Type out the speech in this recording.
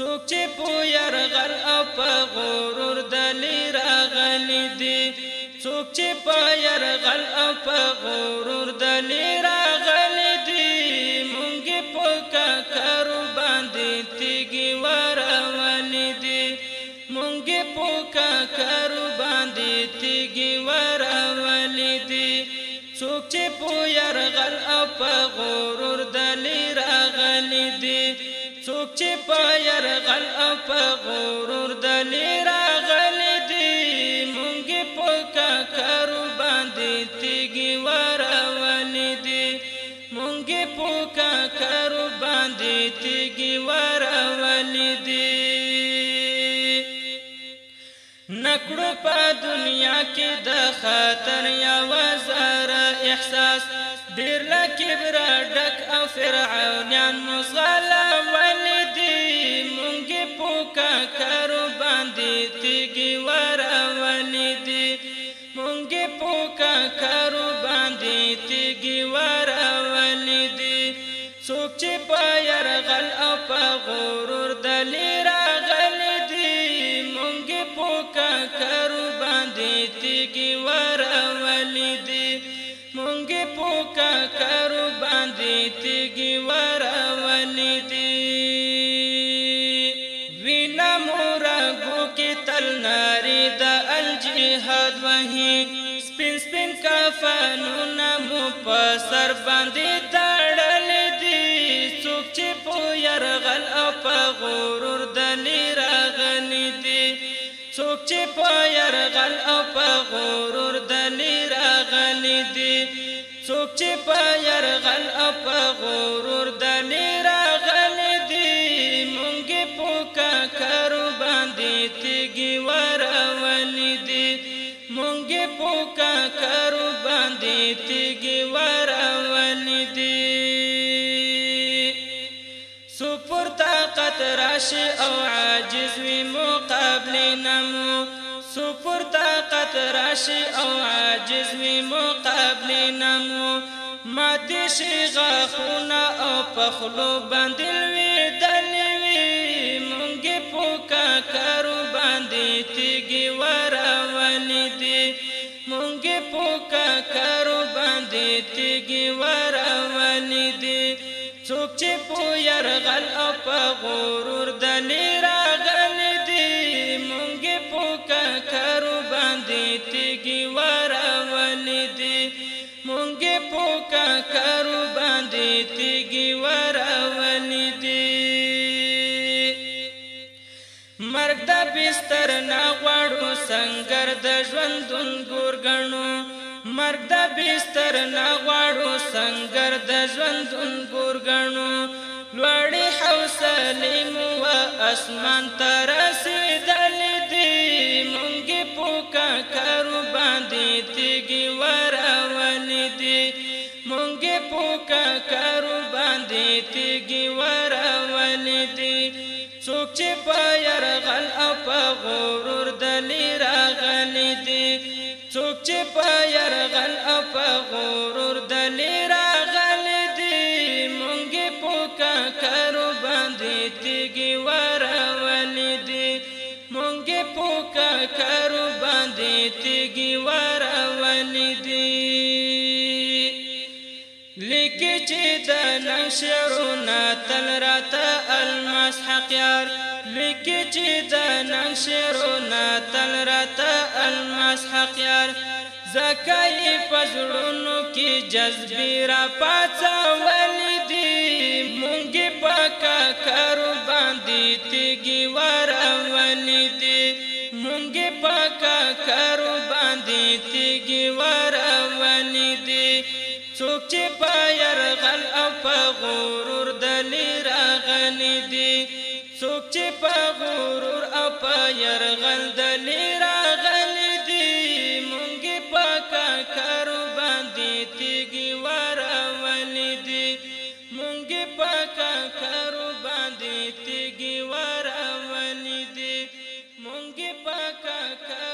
څوک چې په يرغل او په غرور دلی راغلی دی څوک چې په يرغل او په غرور دلی راغلی دی مونږ په کار باندې تیګي ورولې دی مونږ په کار باندې تیګي ورولې دی څوک چې په يرغل او په غرور څوک چې په يرغل او په غرور دلی راغلي دي مونږ په کارو باندې تیګي ورولې دي مونږ په کارو باندې تیګي ورولې دي نکړو په دنیا کې د خطر یا وزر احساس ډیر لکبر ډک او فرعونان مصلی دی پوکا کرو باندې تیګي وراولې دی څوک چې پایر غل او په غرور دلی راغلې دی مونږه پوکا کرو باندې تیګي وراولې دی مونږه پوکا کرو باندې تیګي وراولې دی وینا مورا ګو کې تل ناری د الجهاد وهي سر باندې تړلې دي څوک چې په يرغل او په غرور دلی راغلي دي څوک چې په يرغل او په غرور دلی راغلي دي څوک چې په يرغل او په غرور دلی راغلي لاش او عاجز وي مقابل نمو سپور طاقت راشي او عاجز وي مقابل نمو ماتي شي غاخونه او پخلو باندې وي دلي وي مونږه پوکا کرو باندې تیګي وراولې دي مونږه پوکا کرو باندې تیګي وراولې څوک چې په يرغل او په غرور د نیرا غلي دي مونږ په ککرو باندې تیګي ورولې دي مونږ په ککرو باندې تیګي ورولې دي مرګ د بستر نه غواړو څنګه د ژوندون ګور غنو مرګ د بستر نه غواړو سنگر د ژوند انګور غنو لوړې حوصله مو اسمان تر رسیدل دي مونږ پوکا کرو باندې تیګي ورول دي مونږ پوکا کرو باندې تیګي ورول دي څوک چې پایر غل اپ غرور دلی څوک چې په يرغل او په غرور دلی راغل دي مونږ په کاکرو باندې تیګي ورول دي مونږ په کاکرو باندې تیګي ورول دي لیکي چې د نشرونه تل راته المسحق یار لیکي چې د نشرونه تل راته الماس حق یار زکای پزړونو کې جذبې را پاتاول دي مونږ پکا کارو باندې تیګي وراول دي مونږ پکا کارو باندې تیګي وراول دي څوک چې پایر غل او په غرور دلی راغلی دي څوک چې په غرور او په يرغل دلی را بكت